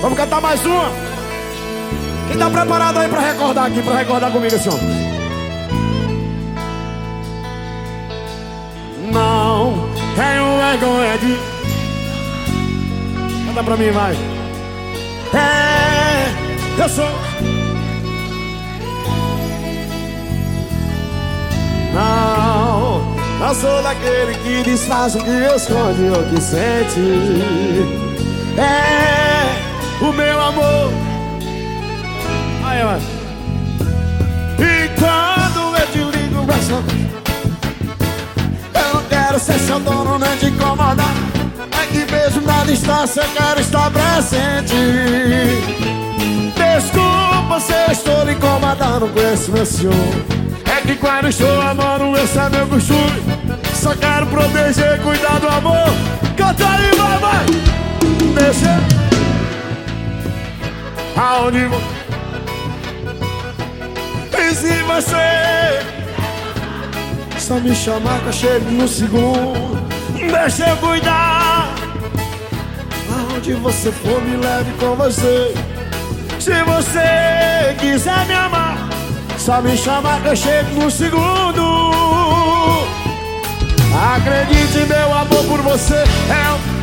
Vamos cantar mais uma. Quem tá preparado aí pra recordar aqui, pra recordar comigo assim, ó. Não tenho vergonha de. Canta pra mim, vai. É, eu sou. Não, não sou daquele que desfaz o que esconde o que sente. É o meu amor. Aí, mano. E quando eu te ligo pra sua Eu não quero ser seu dono nem te incomodar. É que mesmo na distância eu quero estar presente. Desculpa se eu estou lhe incomodando com esse meu. É que quando estou amando, esse é meu costume. Só quero proteger, cuidar do amor. Canta aí, vai, vai. Deixa. Aonde vou? E se você só me chamar que eu chego no segundo Deixa eu cuidar Aonde você for me leve com você Se você quiser me amar Só me chamar que eu chego no segundo Acredite meu amor por você é o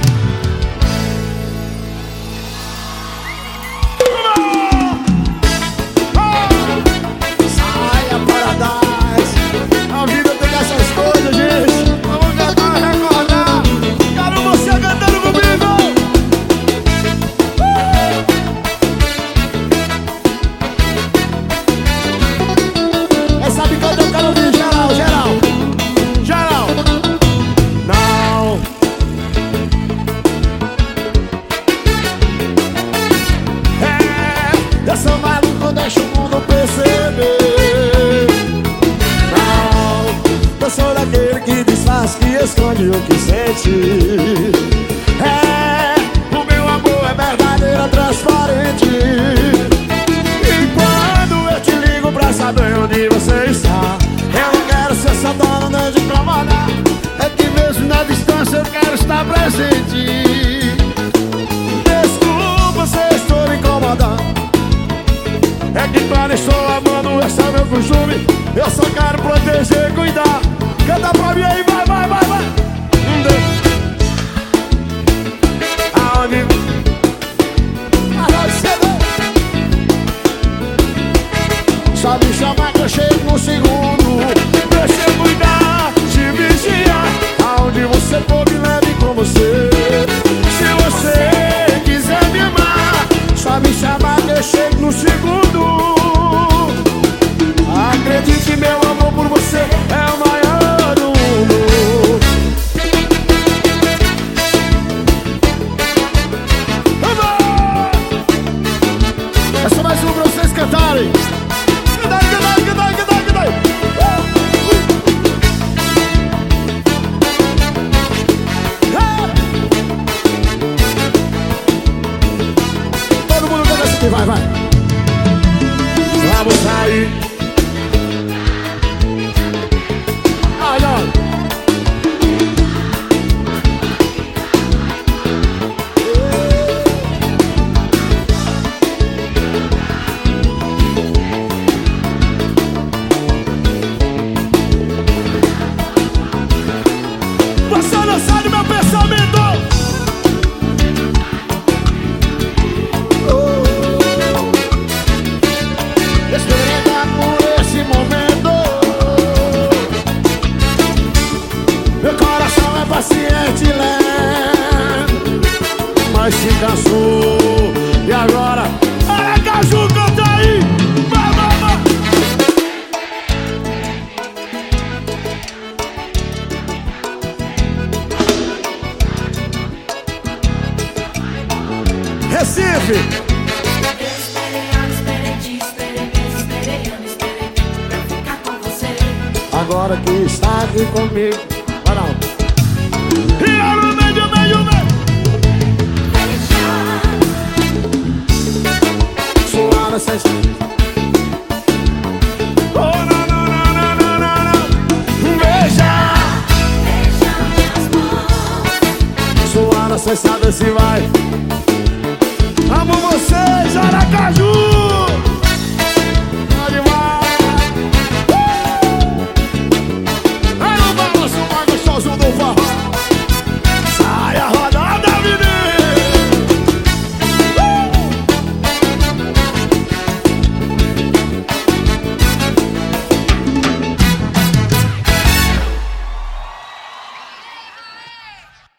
esconde o que sente. É, o meu amor é verdadeiro, é transparente. E quando eu te ligo pra saber onde você está Eu não quero ser seu dono nem de incomodar É que mesmo na distância eu quero estar presente. Desculpa se estou lhe incomodando. É que quando estou amando, esse é meu costume. Eu só quero proteger e cuidar. Canta pra mim aí, vai canta você. Agora que está aqui comigo. Vai não E eu no meio, meio, meio Suar essa sabe se vai Amo vocês, Aracaju!